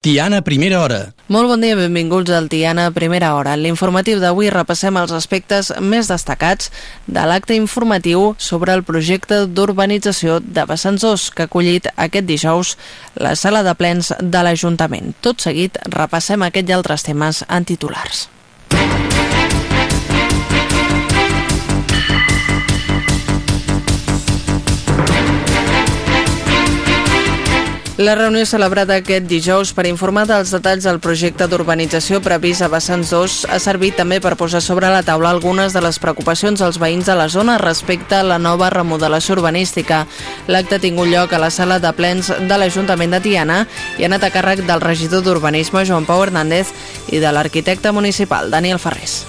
Tiana, primera hora. Molt bon dia, benvinguts al Tiana, primera hora. En l'informatiu d'avui repassem els aspectes més destacats de l'acte informatiu sobre el projecte d'urbanització de Bessanzós, que ha acollit aquest dijous la sala de plens de l'Ajuntament. Tot seguit, repassem aquest i altres temes en titulars. La reunió celebrada aquest dijous per informar dels detalls del projecte d'urbanització previst a Vessants 2 ha servit també per posar sobre la taula algunes de les preocupacions dels veïns de la zona respecte a la nova remodelació urbanística. L'acte ha tingut lloc a la sala de plens de l'Ajuntament de Tiana i ha anat a càrrec del regidor d'Urbanisme Joan Pau Hernández i de l'arquitecte municipal Daniel Ferrés.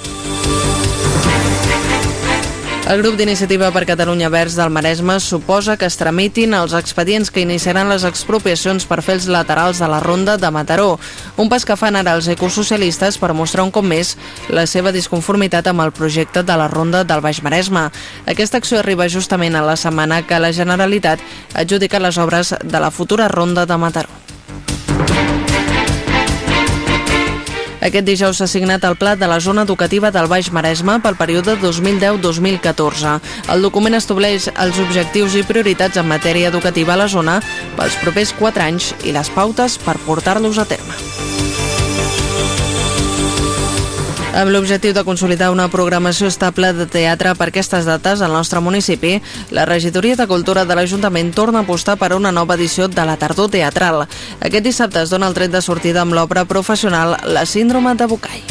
El grup d'iniciativa per Catalunya Verds del Maresme suposa que es tramitin els expedients que iniciaran les expropiacions per fer els laterals de la ronda de Mataró, un pas que fan ara els ecosocialistes per mostrar un cop més la seva disconformitat amb el projecte de la ronda del Baix Maresme. Aquesta acció arriba justament a la setmana que la Generalitat ha adjudicat les obres de la futura ronda de Mataró. Aquest dijous s'ha signat el pla de la zona educativa del Baix Maresme pel període 2010-2014. El document estableix els objectius i prioritats en matèria educativa a la zona pels propers 4 anys i les pautes per portar-los a terme. Amb l'objectiu de consolidar una programació estable de teatre per aquestes dates al nostre municipi, la Regidoria de Cultura de l'Ajuntament torna a apostar per una nova edició de la tardor teatral. Aquest dissabte es dona el tret de sortida amb l'obra professional La síndrome de Bucay.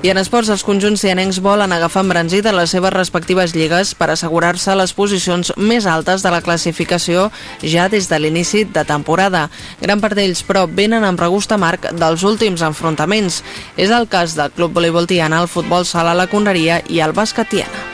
I en esports, els conjunts cianencs volen agafar embranzida les seves respectives lligues per assegurar-se les posicions més altes de la classificació ja des de l'inici de temporada. Gran part d'ells, però, venen amb regust amarg dels últims enfrontaments. És el cas del Club Voleibol Tiana, el Futbol Sala La Conreria i el Bàsquet Tiana.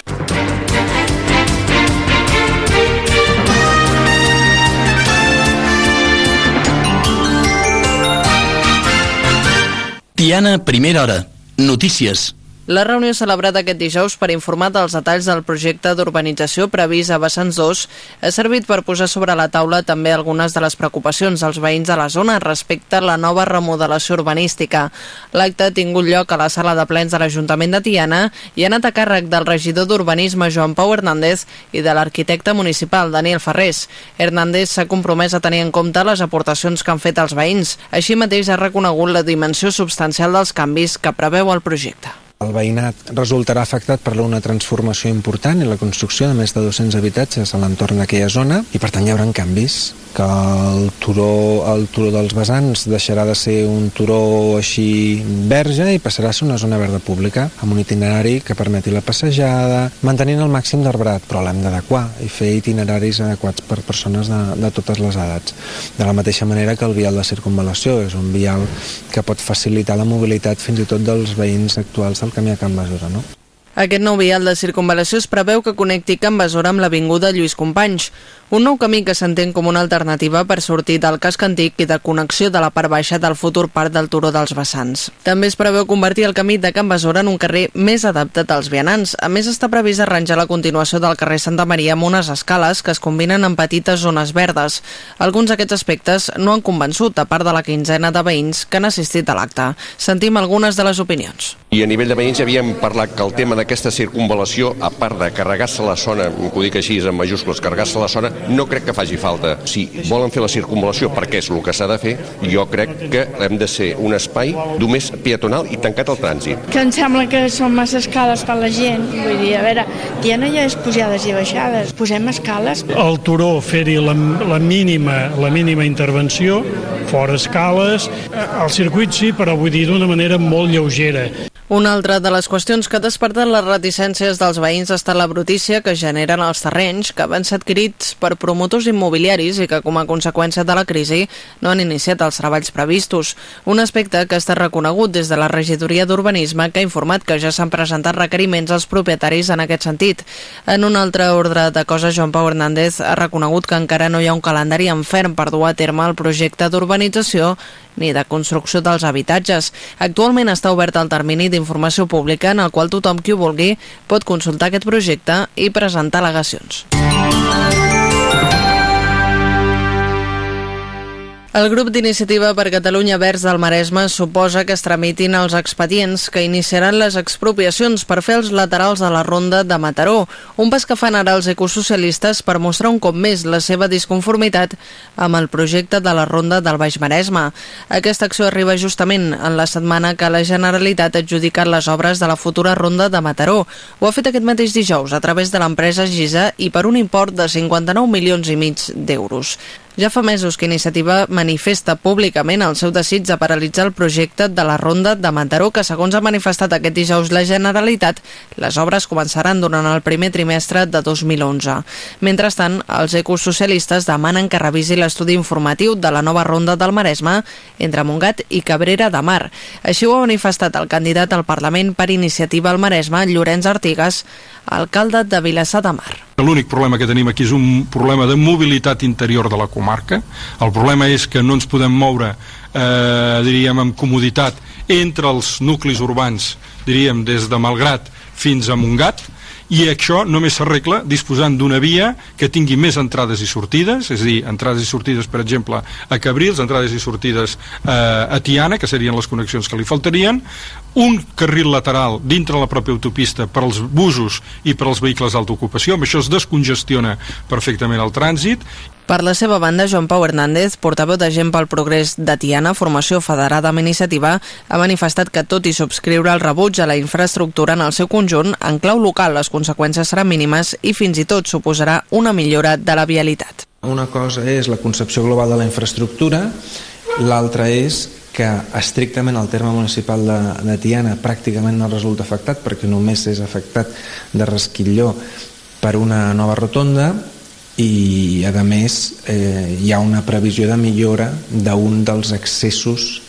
Tiana, primera hora. Notícies. La reunió celebrada aquest dijous per informar dels detalls del projecte d'urbanització previst a Vessants 2 ha servit per posar sobre la taula també algunes de les preocupacions dels veïns de la zona respecte a la nova remodelació urbanística. L'acte ha tingut lloc a la sala de plens de l'Ajuntament de Tiana i ha anat a càrrec del regidor d'Urbanisme Joan Pau Hernández i de l'arquitecte municipal Daniel Ferrés. Hernández s'ha compromès a tenir en compte les aportacions que han fet els veïns. Així mateix ha reconegut la dimensió substancial dels canvis que preveu el projecte. El veïnat resultarà afectat per una transformació important i la construcció de més de 200 habitatges a l'entorn d'aquella zona i per tant hi haurà canvis que el turó, el turó dels vessants deixarà de ser un turó així verge i passarà a ser una zona verda pública amb un itinerari que permeti la passejada mantenint el màxim d'arbrat però l'hem d'adequar i fer itineraris adequats per persones de, de totes les edats. De la mateixa manera que el vial de circunvalació és un vial que pot facilitar la mobilitat fins i tot dels veïns actuals del camí a Can Besora, no? Aquest nou vial de circunvalació es preveu que connecti Can Besora amb l'Avinguda Lluís Companys, un nou camí que s'entén com una alternativa per sortir del casc antic i de connexió de la part baixa del futur parc del Turó dels Vessants. També es preveu convertir el camí de Can Besora en un carrer més adaptat als vianants. A més, està previst arranjar la continuació del carrer Santa Maria amb unes escales que es combinen amb petites zones verdes. Alguns d'aquests aspectes no han convençut, a part de la quinzena de veïns que han assistit a l'acte. Sentim algunes de les opinions. I a nivell de veïns ja havíem parlat que el tema d'aquesta circunvalació, a part de carregar-se la zona, ho dic així en majúscules, carregar-se la zona, no crec que faci falta. Si volen fer la circunvalació perquè és el que s'ha de fer, jo crec que hem de ser un espai només peatonal i tancat al trànsit. Que em sembla que són massa escales per la gent. Vull dir, a veure, Tiana ja és pujades i baixades. Posem escales. El turó fer-hi la, la, mínima, la mínima intervenció, fora escales. El circuit sí, però vull dir d'una manera molt lleugera. Una altra de les qüestions que ha despertat les reticències dels veïns estat la brutícia que generen els terrenys que van ser adquirits per promotors immobiliaris i que com a conseqüència de la crisi no han iniciat els treballs previstos. Un aspecte que estat reconegut des de la regidoria d'Urbanisme que ha informat que ja s'han presentat requeriments als propietaris en aquest sentit. En un altre ordre de coses, Joan Pau Hernández ha reconegut que encara no hi ha un calendari en ferm per dur a terme el projecte d'urbanització ni de construcció dels habitatges. Actualment està obert el termini d'informació pública en el qual tothom qui ho vulgui pot consultar aquest projecte i presentar al·legacions. El grup d'iniciativa per Catalunya Verds del Maresme suposa que es tramitin els expedients que iniciaran les expropiacions per fer els laterals de la ronda de Mataró, un pas que fan ara els ecosocialistes per mostrar un cop més la seva disconformitat amb el projecte de la ronda del Baix Maresme. Aquesta acció arriba justament en la setmana que la Generalitat ha adjudicat les obres de la futura ronda de Mataró. Ho ha fet aquest mateix dijous a través de l'empresa Gisa i per un import de 59 milions i mig d'euros. Ja fa mesos que Iniciativa manifesta públicament el seu desig de paralitzar el projecte de la Ronda de Mataró, que segons ha manifestat aquest dijous la Generalitat, les obres començaran durant el primer trimestre de 2011. Mentrestant, els ecosocialistes demanen que revisi l'estudi informatiu de la nova Ronda del Maresme entre Montgat i Cabrera de Mar. Així ho ha manifestat el candidat al Parlament per Iniciativa al Maresme, Llorenç Artigas, alcalde de Vilassar de Mar. L'únic problema que tenim aquí és un problema de mobilitat interior de la comarca. El problema és que no ens podem moure, eh, diríem, amb comoditat entre els nuclis urbans, diríem, des de Malgrat fins a Montgat, i això només s'arregla disposant d'una via que tingui més entrades i sortides, és a dir, entrades i sortides, per exemple, a Cabrils, entrades i sortides eh, a Tiana, que serien les connexions que li faltarien, un carril lateral dintre la pròpia autopista per als busos i per als vehicles d'autoocupació, amb això es descongestiona perfectament el trànsit per la seva banda, Joan Pau Hernández, portaveu de Gent pel Progrés de Tiana, formació federada amb iniciativa, ha manifestat que tot i subscriure el rebuig a la infraestructura en el seu conjunt, en clau local les conseqüències seran mínimes i fins i tot suposarà una millora de la vialitat. Una cosa és la concepció global de la infraestructura, l'altra és que estrictament el terme municipal de, de Tiana pràcticament no resulta afectat perquè només és afectat de resquilló per una nova rotonda i a més eh, hi ha una previsió de millora d'un dels accessos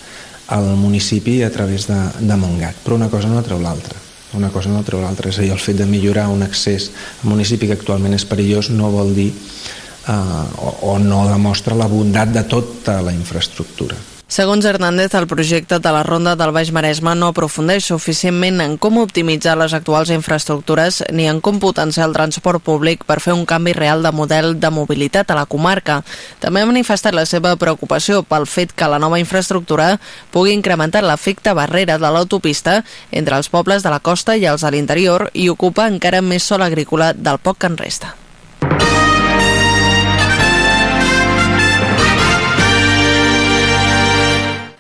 al municipi a través de, de Montgat. Però una cosa no treu l'altra. Una cosa no treu l'altra, és a dir, el fet de millorar un accés al municipi que actualment és perillós no vol dir eh, o, o no demostra la bondat de tota la infraestructura Segons Hernández, el projecte de la Ronda del Baix Maresme no aprofundeix suficientment en com optimitzar les actuals infraestructures ni en com potenciar el transport públic per fer un canvi real de model de mobilitat a la comarca. També ha manifestat la seva preocupació pel fet que la nova infraestructura pugui incrementar l'efecte barrera de l'autopista entre els pobles de la costa i els de l'interior i ocupa encara més sol agrícola del poc que en resta.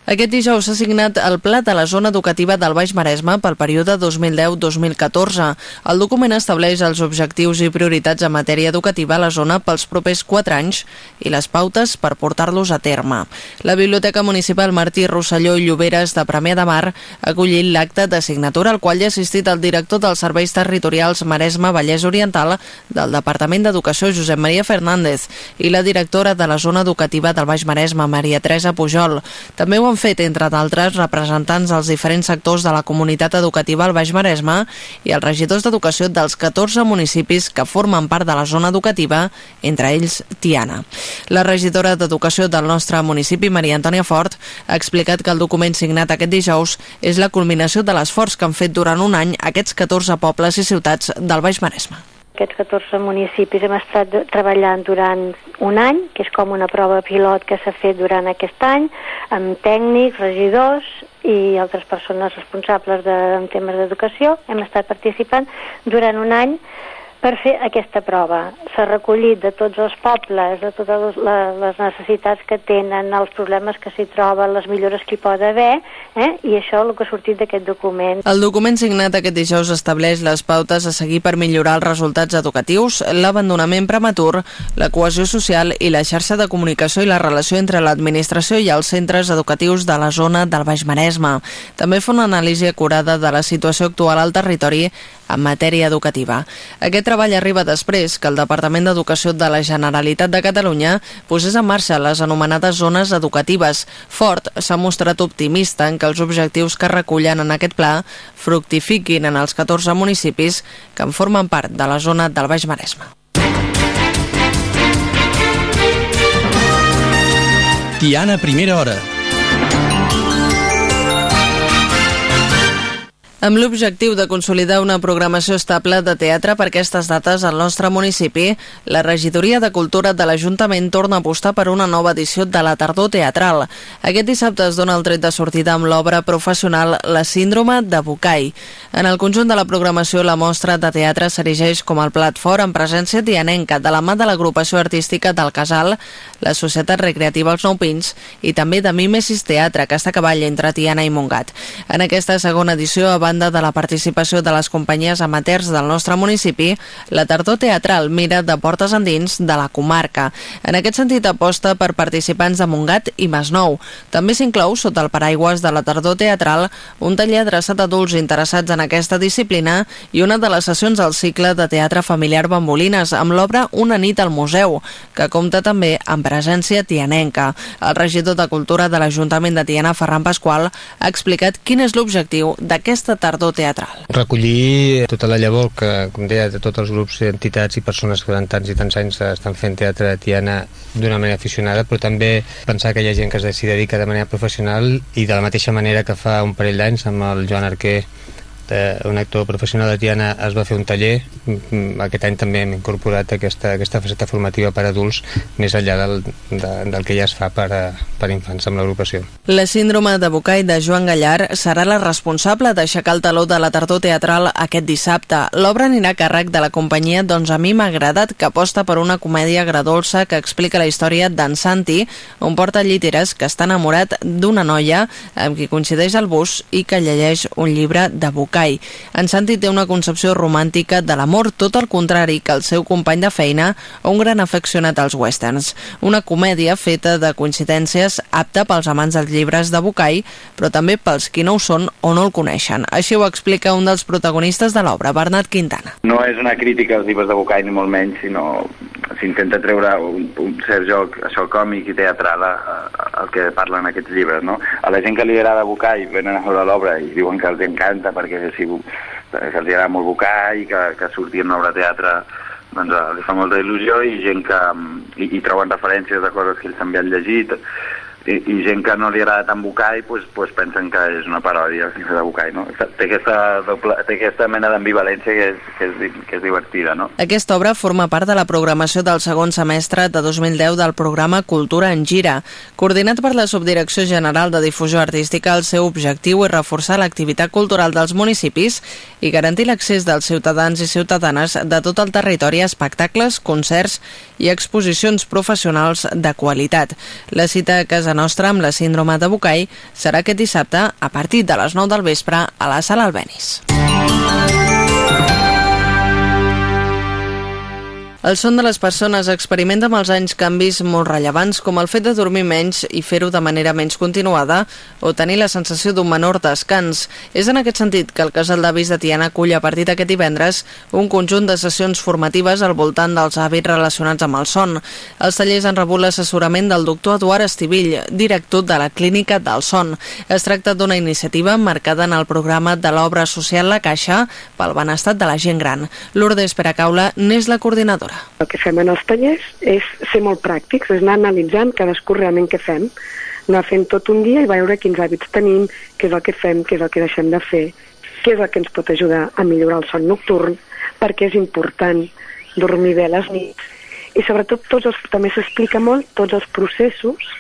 Aquest dijous s'ha signat el Pla de la Zona Educativa del Baix Maresme pel període 2010-2014. El document estableix els objectius i prioritats en matèria educativa a la zona pels propers 4 anys i les pautes per portar-los a terme. La Biblioteca Municipal Martí Rosselló i Lloberes de Premià de Mar ha acollit l'acte de signatura al qual hi ha assistit el director dels Serveis Territorials Maresme Vallès Oriental del Departament d'Educació Josep Maria Fernández i la directora de la Zona Educativa del Baix Maresme Maria Teresa Pujol. També ho han fet, entre d'altres, representants dels diferents sectors de la comunitat educativa al Baix Maresme i els regidors d'educació dels 14 municipis que formen part de la zona educativa, entre ells Tiana. La regidora d'Educació del nostre municipi, Maria Antònia Fort, ha explicat que el document signat aquest dijous és la culminació de l'esforç que han fet durant un any aquests 14 pobles i ciutats del Baix Maresme aquests 14 municipis hem estat treballant durant un any, que és com una prova pilot que s'ha fet durant aquest any, amb tècnics, regidors i altres persones responsables de, en temes d'educació. Hem estat participant durant un any per fer aquesta prova. S'ha recollit de tots els pobles, de totes les necessitats que tenen, els problemes que s'hi troben, les millores que hi pot haver, eh? i això el que ha sortit d'aquest document. El document signat aquest dijous estableix les pautes a seguir per millorar els resultats educatius, l'abandonament prematur, la cohesió social i la xarxa de comunicació i la relació entre l'administració i els centres educatius de la zona del Baix Maresme. També fa una anàlisi acurada de la situació actual al territori en matèria educativa. Aquest treball arriba després que el Departament d'Educació de la Generalitat de Catalunya posés en marxa les anomenades zones educatives. Fort s'ha mostrat optimista en que els objectius que recullen en aquest pla fructifiquin en els 14 municipis que en formen part de la zona del Baix Maresme. Tiana, primera hora. Amb l'objectiu de consolidar una programació estable de teatre per aquestes dates al nostre municipi, la Regidoria de Cultura de l'Ajuntament torna a apostar per una nova edició de la Tardor Teatral. Aquest dissabte es dona el tret de sortida amb l'obra professional La síndrome de Bucai. En el conjunt de la programació, la mostra de teatre s'erigeix com el plat fort en presència dianenca de la mà de l'agrupació artística del Casal, la Societat Recreativa Els Nou Pins i també de Mimesis Teatre, que està a cavall entre Tiana i Montgat. En aquesta segona edició, a banda de la participació de les companyies amateurs del nostre municipi, la tardor teatral mira de portes endins de la comarca. En aquest sentit aposta per participants de Montgat i Masnou. També s'inclou, sota el paraigües de la tardor teatral, un taller adreçat a adults interessats en aquesta disciplina i una de les sessions del cicle de teatre familiar Bambolines amb l'obra Una nit al museu, que compta també amb presència tianenca. El regidor de Cultura de l'Ajuntament de Tiana, Ferran Pasqual, ha explicat quin és l'objectiu d'aquesta tardor teatral. Recollir tota la llavor que, com deia, de tots els grups, entitats i persones que durant tants i tants anys estan fent teatre de Tiana d'una manera aficionada, però també pensar que hi ha gent que s'hi dedica de manera professional i de la mateixa manera que fa un parell d'anys amb el Joan Arquer eh, un actor professional de Tiana es va fer un taller mm, aquest any també hem incorporat aquesta, aquesta faceta formativa per adults més enllà del, de, del que ja es fa per, a, per a infants amb l'agrupació. La síndrome de Bocai de Joan Gallar serà la responsable d'aixecar el taló de la tardor teatral aquest dissabte. L'obra anirà a càrrec de la companyia Doncs a mi m'ha agradat, que aposta per una comèdia agradolça que explica la història d'en Santi, un porta lliteres que està enamorat d'una noia amb qui coincideix al bus i que llegeix un llibre de Bocai Bucay. En Santi té una concepció romàntica de l'amor, tot el contrari que el seu company de feina un gran afeccionat als westerns. Una comèdia feta de coincidències apta pels amants dels llibres de Bucay, però també pels qui no ho són o no el coneixen. Així ho explica un dels protagonistes de l'obra, Bernat Quintana. No és una crítica als llibres de Bucay, ni molt menys, sinó s'intenta treure un, un cert joc, això còmic i teatral al que parlen aquests llibres, no? A la gent que li agrada Bucay venen a veure l'obra i diuen que els encanta perquè si, que els agrada molt Bucà i que, que surti en una obra de teatre doncs, eh, li fa molta il·lusió i gent que i, i troben referències de coses que ells també han llegit i, i gent que no li agrada tant Bucay pues, pues pensen que és una paròdia de Bucay, no? Té aquesta, doble, té aquesta mena d'ambivalència que, és, que, és, que és divertida, no? Aquesta obra forma part de la programació del segon semestre de 2010 del programa Cultura en Gira. Coordinat per la Subdirecció General de Difusió Artística, el seu objectiu és reforçar l'activitat cultural dels municipis i garantir l'accés dels ciutadans i ciutadanes de tot el territori a espectacles, concerts i exposicions professionals de qualitat. La cita Casa Nostra amb la síndrome de Bucay serà aquest dissabte a partir de les 9 del vespre a la Sala Albenis. El son de les persones experimenta amb els anys canvis molt rellevants com el fet de dormir menys i fer-ho de manera menys continuada o tenir la sensació d'un menor descans. És en aquest sentit que el Casal d'Avis de Tiana acull a partir d'aquest divendres un conjunt de sessions formatives al voltant dels hàbits relacionats amb el son. Els tallers han rebut l'assessorament del doctor Eduard Estivill, director de la Clínica del Son. Es tracta d'una iniciativa marcada en el programa de l'obra social La Caixa pel benestat de la gent gran. Lourdes Peracaula n'és la coordinadora. El que fem en els tallers és ser molt pràctics, és anar analitzant cadascú realment què fem, anar fent tot un dia i veure quins hàbits tenim, què és el que fem, què és el que deixem de fer, què és el que ens pot ajudar a millorar el son nocturn, perquè és important dormir bé a les nits, i sobretot tots els, també s'explica molt tots els processos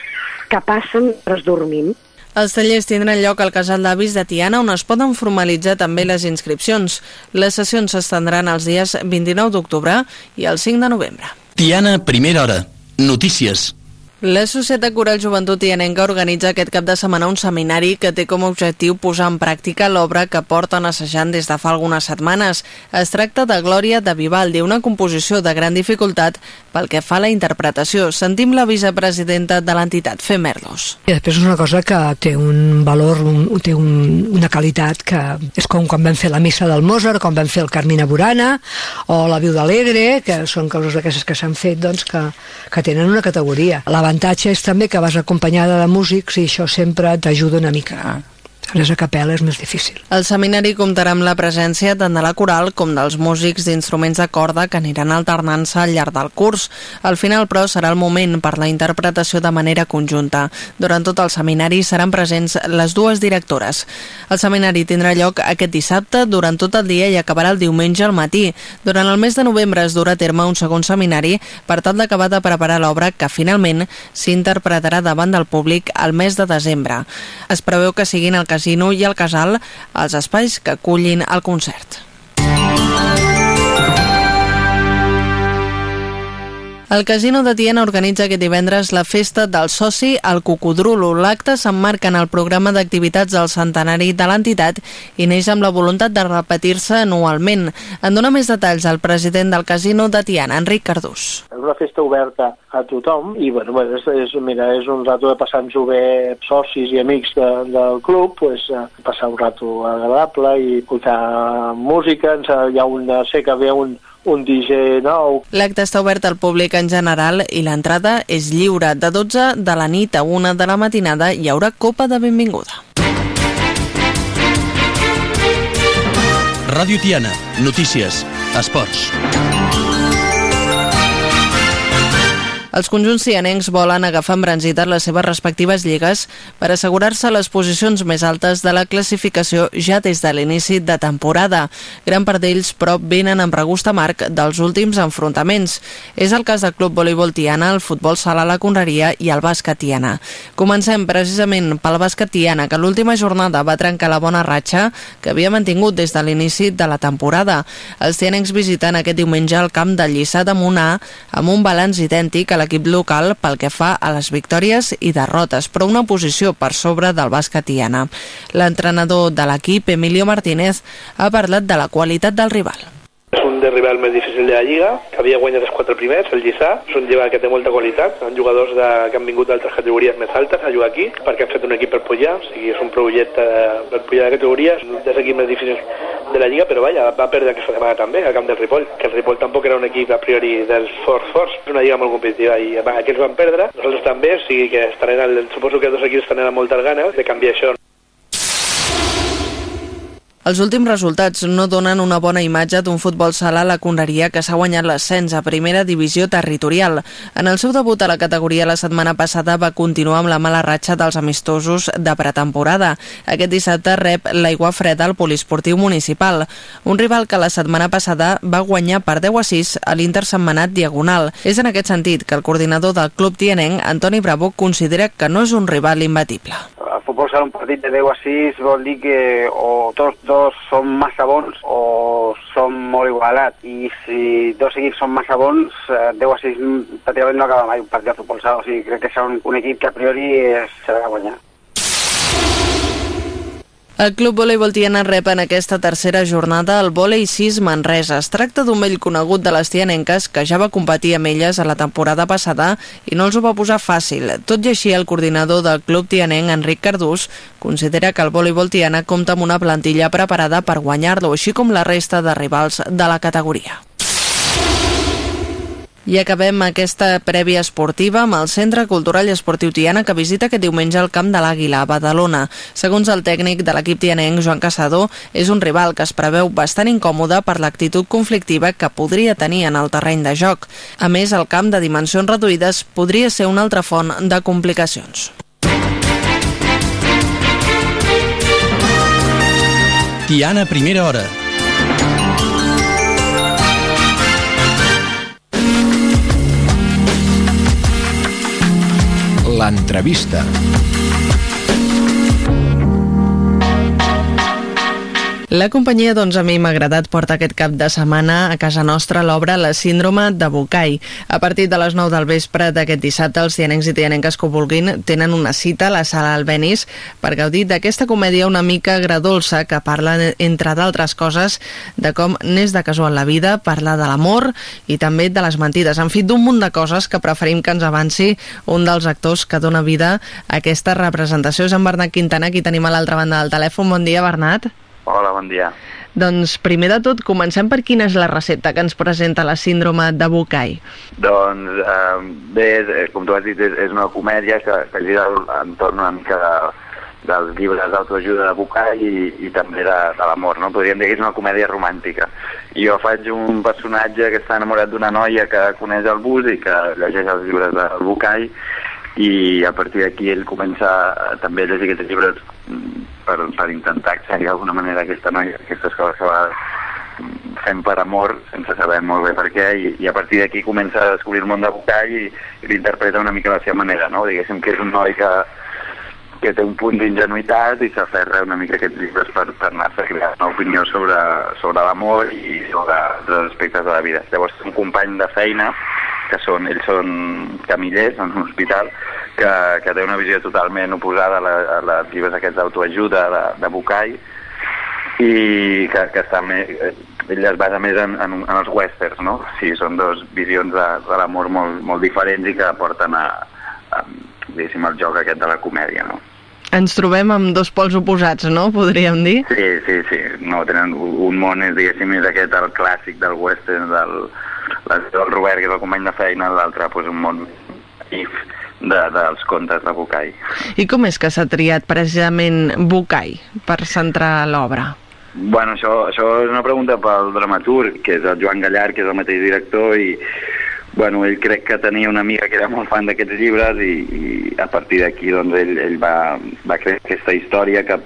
que passen mentre dormim. Els tallers tindran lloc al Casal d'Avis de Tiana, on es poden formalitzar també les inscripcions. Les sessions s'estendran els dies 29 d'octubre i el 5 de novembre. Tiana, primera hora. Notícies. La Societat Coral Joventut Tianenca organitza aquest cap de setmana un seminari que té com a objectiu posar en pràctica l'obra que porten assajant des de fa algunes setmanes. Es tracta de Glòria de Vivaldi, una composició de gran dificultat pel que fa a la interpretació. Sentim la vicepresidenta de l'entitat, Fe Merlos. I després és una cosa que té un valor, un, té un, una qualitat que és com quan vam fer la missa del Mozart, com vam fer el Carmina Burana o la Viu d'Alegre, que són coses d'aquestes que s'han fet doncs, que, que tenen una categoria. La L'avantatge és també que vas acompanyada de músics i això sempre t'ajuda una mica Llavors a capella és més difícil. El seminari comptarà amb la presència tant de la coral com dels músics d'instruments de corda que aniran alternant-se al llarg del curs. Al final, però, serà el moment per la interpretació de manera conjunta. Durant tot el seminari seran presents les dues directores. El seminari tindrà lloc aquest dissabte durant tot el dia i acabarà el diumenge al matí. Durant el mes de novembre es durà a terme un segon seminari per tal d'acabar de preparar l'obra que finalment s'interpretarà davant del públic al mes de desembre. Es preveu que siguin el casino i el casal els espais que acullin el concert. El Casino de Tiana organitza aquest divendres la festa del soci al Cocodrulo. L'acte s'emmarca en el programa d'activitats del centenari de l'entitat i neix amb la voluntat de repetir-se anualment. En dona més detalls el president del Casino de Tiana, Enric Cardús. És una festa oberta a tothom i bueno, és, és, mira, és un rato de passar-nos-ho socis i amics de, del club, pues, eh, passar un rato agradable i escoltar música. Hi ha una, sé que ha un, un DJ nou. L'acte està obert al públic en general i l'entrada és lliure. De 12 de la nit a 1 de la matinada hi haurà copa de benvinguda. Ràdio Tiana, notícies, esports. Els conjunts cianencs volen agafar embranzitat les seves respectives lligues per assegurar-se les posicions més altes de la classificació ja des de l'inici de temporada. Gran part d'ells, però, venen amb regust amarg dels últims enfrontaments. És el cas del Club Voleibol Tiana, el Futbol Sala La Conreria i el Bàsquet Tiana. Comencem precisament pel Bàsquet Tiana, que l'última jornada va trencar la bona ratxa que havia mantingut des de l'inici de la temporada. Els tianencs visiten aquest diumenge el camp de Lliçà de Monà amb un balanç idèntic a l'equip local pel que fa a les victòries i derrotes, però una posició per sobre del bàsquet Tiana. L'entrenador de l'equip, Emilio Martínez, ha parlat de la qualitat del rival. És un dels rivals més difícils de la Lliga, que havia guanyat els quatre primers, el Lliçà. És un rival que té molta qualitat, amb jugadors de, que han vingut d'altres categories més altes a jugar aquí, perquè han fet un equip per pujar, o sigui, és un projecte per pujar de categories, un dels equips més difícils de la Lliga, però vaja, va perdre aquesta setmana també, al camp del Ripoll, que el Ripoll tampoc era un equip a priori dels forts forts, és una lliga molt competitiva i va, aquests van perdre, nosaltres també, o sigui que estaran, el, suposo que dos equips tenen moltes ganes de canviar això. Els últims resultats no donen una bona imatge d'un futbol sala a la Conreria que s'ha guanyat l'ascens a primera divisió territorial. En el seu debut a la categoria la setmana passada va continuar amb la mala ratxa dels amistosos de pretemporada. Aquest dissabte rep l'aigua freda al poliesportiu municipal, un rival que la setmana passada va guanyar per 10 a 6 a l'intersetmanat Diagonal. És en aquest sentit que el coordinador del club tianenc, Antoni Bravo, considera que no és un rival imbatible. El futbol serà un partit de 10 a 6 vol dir que o tots dos són massa bons o són molt igualats i si dos equips són massa bons, eh, 10 a 6 pràcticament no acaba mai un partit de futbol sala, o sigui, crec que serà un, un equip que a priori serà de guanyar. El Club Voleibol Tiana rep en aquesta tercera jornada el Volei 6 Manresa. Es tracta d'un vell conegut de les tianenques que ja va competir amb elles a la temporada passada i no els ho va posar fàcil. Tot i així, el coordinador del club tianenc, Enric Cardús, considera que el voleibol tiana compta amb una plantilla preparada per guanyar-lo, així com la resta de rivals de la categoria. I acabem aquesta prèvia esportiva amb el Centre Cultural i Esportiu Tiana que visita aquest diumenge el Camp de l'Àguila a Badalona. Segons el tècnic de l'equip tianenc, Joan Caçador, és un rival que es preveu bastant incòmode per l'actitud conflictiva que podria tenir en el terreny de joc. A més, el camp de dimensions reduïdes podria ser una altra font de complicacions. Tiana, primera hora. L'entrevista. La companyia, doncs, a mi m'ha agradat portar aquest cap de setmana a casa nostra l'obra La síndrome de Bucai. A partir de les 9 del vespre d'aquest dissabte, els tianencs i tianenques que vulguin tenen una cita a la sala Albenis per gaudir d'aquesta comèdia una mica agradolça que parla, entre d'altres coses, de com n'és de casual la vida, parla de l'amor i també de les mentides. En fi, d'un munt de coses que preferim que ens avanci un dels actors que dona vida a aquesta representació. És en Bernat Quintana, qui tenim a l'altra banda del telèfon. Bon dia, Bernat. Hola, bon dia. Doncs primer de tot, comencem per quina és la recepta que ens presenta la síndrome de Bucay. Doncs eh, bé, com tu has dit, és, és una comèdia que, que gira entorn una mica de, dels llibres d'autoajuda de Bucay i, i també de, de l'amor, no? Podríem dir que és una comèdia romàntica. I jo faig un personatge que està enamorat d'una noia que coneix el bus i que llegeix els llibres del Bucay i a partir d'aquí ell comença també a llegir aquests llibres mm, per, per intentar accedir d'alguna manera aquesta noia, aquestes coses que va fem per amor sense saber molt bé per què i, i a partir d'aquí comença a descobrir el món de Bucay i, i l'interpreta una mica la seva manera, no? Diguéssim que és un noi que, que té un punt d'ingenuïtat i s'aferra una mica aquests llibres per, per anar-se a crear una opinió sobre, sobre l'amor i sobre altres aspectes de la vida. Llavors, un company de feina, que són, ells són camillers en un hospital, que, que té una visió totalment oposada a, la, a les llibres aquests d'autoajuda de, de Bucay, i que, que està més, ell es basa més en, en, en els westerns, no? Sí, són dos visions de, de l'amor molt, molt diferents i que porten a, a diguéssim, el joc aquest de la comèdia, no? Ens trobem amb dos pols oposats, no? Podríem dir. Sí, sí, sí. No, tenen un món, és, diguéssim, és aquest el clàssic del western, del, del Robert, que és el company de feina, l'altre, pues, un món if de, dels contes de Bucay. I com és que s'ha triat precisament Bucay per centrar l'obra? Bueno, això, això és una pregunta pel dramaturg, que és el Joan Gallar, que és el mateix director, i bueno, ell crec que tenia una amiga que era molt fan d'aquests llibres i, i a partir d'aquí doncs, ell, ell va, va crear aquesta història que,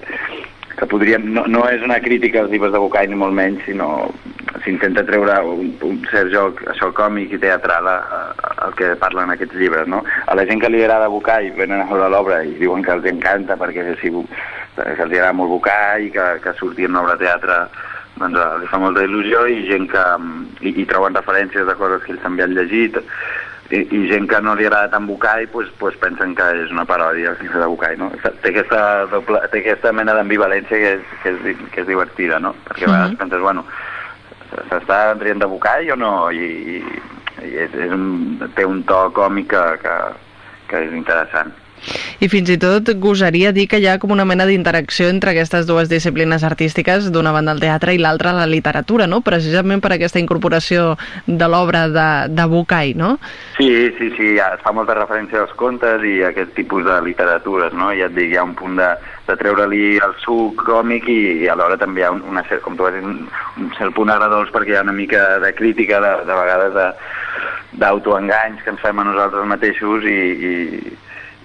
que podríem, no, no és una crítica als llibres de Bocai ni molt menys, sinó s'intenta treure un, un cert joc, això còmic i teatral a, a, al que parlen aquests llibres, no? A la gent que li agrada Bocai venen a veure l'obra i diuen que els encanta perquè si, que els agrada molt Bocai, que, que surti en obra de teatre doncs eh, li fa molta il·lusió i gent que i, i troben referències de coses que ells també han llegit i, i gent que no li agrada tant Bucay pues, pues pensen que és una paròdia de Bucay, no? Té aquesta, doble, té aquesta mena d'ambivalència que, és, que, és, que és divertida, no? Perquè a vegades penses, bueno, s'està rient de Bucay o no? I, i, i és, és un, té un to còmic que, que, que és interessant. I fins i tot gosaria dir que hi ha com una mena d'interacció entre aquestes dues disciplines artístiques, d'una banda el teatre i l'altra la literatura, no? Precisament per aquesta incorporació de l'obra de, de Bucay, no? Sí, sí, sí, ja es fa molta referència als contes i a aquest tipus de literatures, no? Ja et dic, hi ha un punt de, de treure-li el suc còmic i, i alhora també hi ha un, una cert, com tu has dit, un, cert punt agradós perquè hi ha una mica de crítica de, de vegades de d'autoenganys que ens fem a nosaltres mateixos i, i,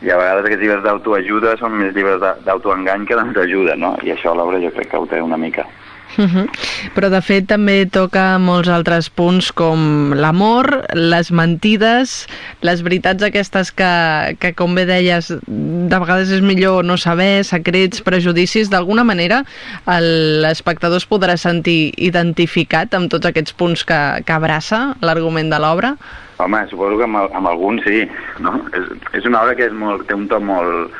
i a vegades aquests llibres d'autoajuda són més llibres d'autoengany que d'autoajuda, no? I això l'obra jo crec que ho té una mica. Uh -huh. Però de fet també toca molts altres punts com l'amor, les mentides, les veritats aquestes que, que com bé deies, de vegades és millor no saber, secrets, prejudicis, d'alguna manera l'espectador es podrà sentir identificat amb tots aquests punts que, que abraça l'argument de l'obra? Home, suposo que amb, amb alguns sí, no? És, és una obra que és molt, té un to molt...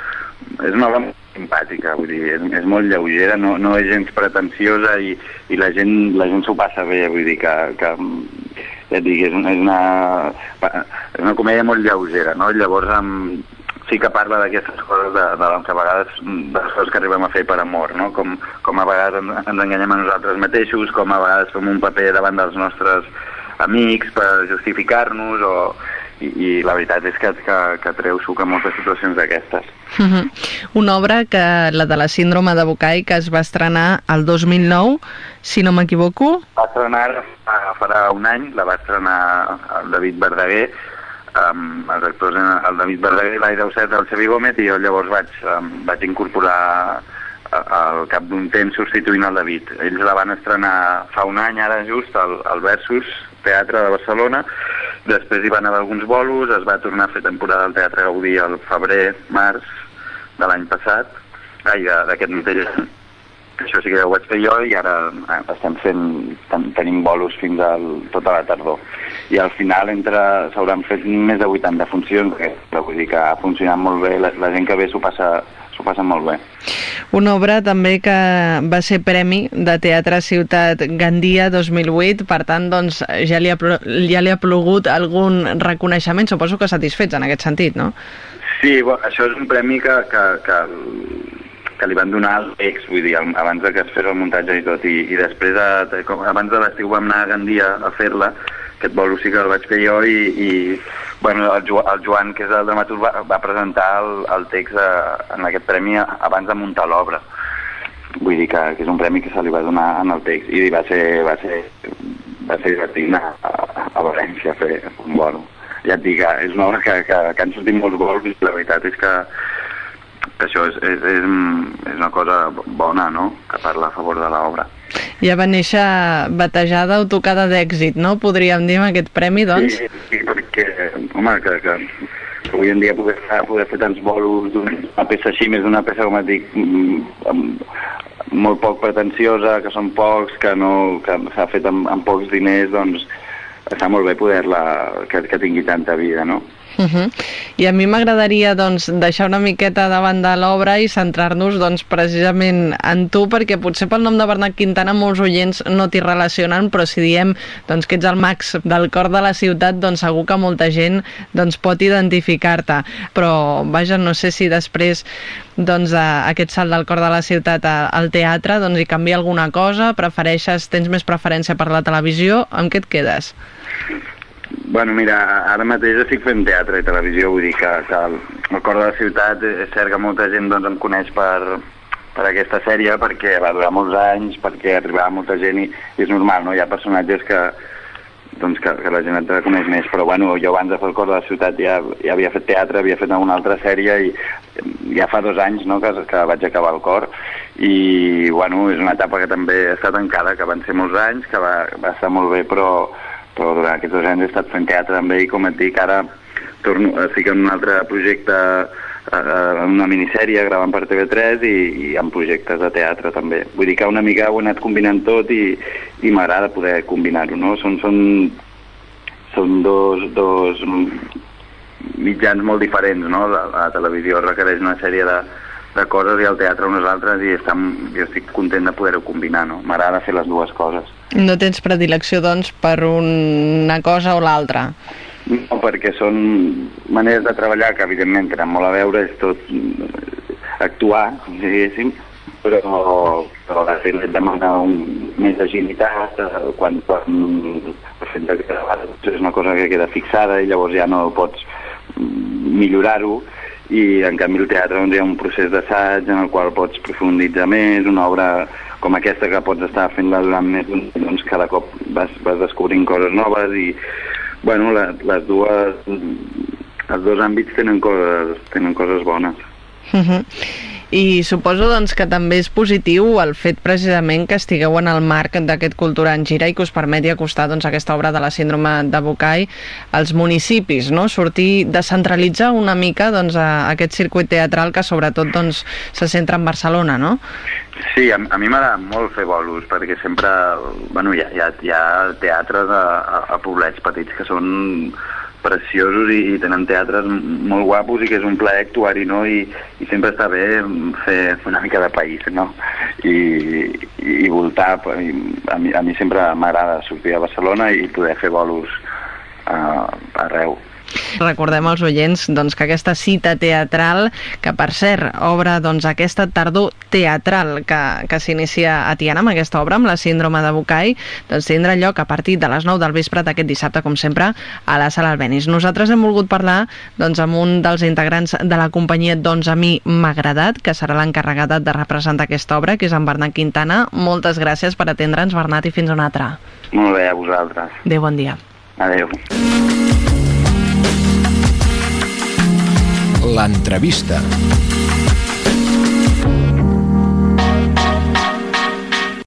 És una obra molt simpàtica, vull dir, és, és molt lleugera, no, no és gens pretensiosa i, i la gent la gent s'ho passa bé, vull dir que, que ja et dic, és una, és una, és una comèdia molt lleugera, no? Llavors amb, sí que parla d'aquestes coses de, de, de, a vegades de les coses que arribem a fer per amor, no? Com, com a vegades ens, ens enganyem a nosaltres mateixos, com a vegades fem un paper davant dels nostres amics per justificar-nos o, i, i la veritat és que, que, que treu suc a moltes situacions d'aquestes. Uh -huh. Una obra que, la de la síndrome de Bucay, que es va estrenar el 2009, si no m'equivoco. Va estrenar farà un any, la va estrenar el David Verdaguer, amb els actors, el David Verdaguer, l'Aida Osset, el Xavi Gómez, i jo llavors vaig, um, vaig incorporar al cap d'un temps substituint el David. Ells la van estrenar fa un any, ara just, al, al Versus Teatre de Barcelona, després hi van haver alguns bolos, es va tornar a fer temporada al Teatre Gaudí al febrer, març de l'any passat, ai, d'aquest mateix any. Això sí que ja ho vaig fer jo i ara eh, estem fent, ten, tenim bolos fins al, tota la tardor. I al final entre s'hauran fet més de 80 funcions, que vull dir que ha funcionat molt bé, la, la gent que ve s'ho passa s'ho passen molt bé. Una obra també que va ser Premi de Teatre Ciutat Gandia 2008, per tant, doncs, ja li ha, ja li ha plogut algun reconeixement, suposo que satisfets en aquest sentit, no? Sí, bueno, això és un premi que, que, que, que li van donar al ex, vull dir, abans de que es fes el muntatge i tot, i, i després, de, abans de l'estiu vam anar a Gandia a fer-la, aquest bolo sí que el vaig fer jo i, i bueno, el, jo, el Joan, que és el dramaturg, va, va presentar el, el text a, en aquest premi abans de muntar l'obra. Vull dir que, que és un premi que se li va donar en el text i va ser, va ser, va ser divertit anar a, a València a fer un bolo. Ja et dic, és una obra que, que, que han sortit molts bolos i la veritat és que, que això és, és, és, és una cosa bona, no?, que parla a favor de l'obra. Ja va néixer batejada o tocada d'èxit, no? Podríem dir amb aquest premi, doncs? Sí, sí perquè, home, que, que, que avui en dia poder, poder fer tants bolos d'una peça així, més d'una peça, com et dic, mm, molt poc pretensiosa, que són pocs, que no que s'ha fet amb, amb pocs diners, doncs està molt bé poder-la, que, que tingui tanta vida, no? Uh -huh. I a mi m'agradaria doncs, deixar una miqueta de l'obra i centrar-nos doncs, precisament en tu, perquè potser pel nom de Bernat Quintana molts oients no t'hi relacionen, però si diem doncs, que ets el max del cor de la ciutat, doncs segur que molta gent doncs, pot identificar-te. Però, vaja, no sé si després doncs, a, aquest salt del cor de la ciutat a, al teatre doncs, hi canvia alguna cosa, prefereixes, tens més preferència per la televisió, amb què et quedes? Bueno, mira, ara mateix estic fent teatre i televisió, vull dir que, que el, cor de la ciutat és cert que molta gent doncs, em coneix per, per aquesta sèrie perquè va durar molts anys, perquè arribava molta gent i, i és normal, no? Hi ha personatges que, doncs, que, que la gent et coneix més, però bueno, jo abans de fer el cor de la ciutat ja, ja havia fet teatre, havia fet una altra sèrie i ja fa dos anys no, que, que vaig acabar el cor i bueno, és una etapa que també està tancada, que van ser molts anys, que va, va estar molt bé, però però durant aquests dos anys he estat fent teatre també i com et dic ara torno, estic en un altre projecte eh, en una minissèrie gravant per TV3 i, i en projectes de teatre també. Vull dir que una mica ho he anat combinant tot i, i m'agrada poder combinar-ho, no? Són, són, són dos, dos mitjans molt diferents, no? La, la televisió requereix una sèrie de, de coses i el teatre unes altres i estem, jo estic content de poder-ho combinar, no? M'agrada fer les dues coses. No tens predilecció, doncs, per una cosa o l'altra? No, perquè són maneres de treballar que, evidentment, tenen molt a veure, és tot actuar, diguéssim, però, però la gent et demana un, més agilitat, eh, quan, quan de gravar és una cosa que queda fixada i llavors ja no pots millorar-ho, i en canvi el teatre doncs, hi ha un procés d'assaig en el qual pots profunditzar més, una obra com aquesta que pots estar fent-la durant d'un doncs cada cop vas, vas descobrint coses noves i bueno, la, les dues els dos àmbits tenen coses, tenen coses bones. Uh -huh. I suposo doncs, que també és positiu el fet precisament que estigueu en el marc d'aquest Cultura en Gira i que us permeti acostar doncs, aquesta obra de la síndrome de Bocai als municipis, no? sortir, descentralitzar una mica doncs, a aquest circuit teatral que sobretot doncs, se centra en Barcelona, no? Sí, a, a mi m'agrada molt fer bolos, perquè sempre bueno, hi, ha, hi, ha, hi ha teatres a, a, a poblets petits que són preciosos i, i tenen teatres molt guapos i que és un plaer actuar-hi, no? I, I sempre està bé fer una mica de país, no? I, i, i voltar, a, mi, a mi sempre m'agrada sortir a Barcelona i poder fer bolos uh, arreu. Recordem als oients doncs, que aquesta cita teatral, que per cert obre doncs, aquesta tardor teatral que, que s'inicia a Tiana amb aquesta obra, amb la síndrome de Bucai, doncs tindrà lloc a partir de les 9 del vespre d'aquest dissabte, com sempre, a la sala Albenis. Nosaltres hem volgut parlar doncs, amb un dels integrants de la companyia Doncs a mi m'ha agradat, que serà l'encarregada de representar aquesta obra, que és en Bernat Quintana. Moltes gràcies per atendre'ns, Bernat, i fins una altra. Molt bé, a vosaltres. Adéu, bon dia. Adéu. L'entrevista.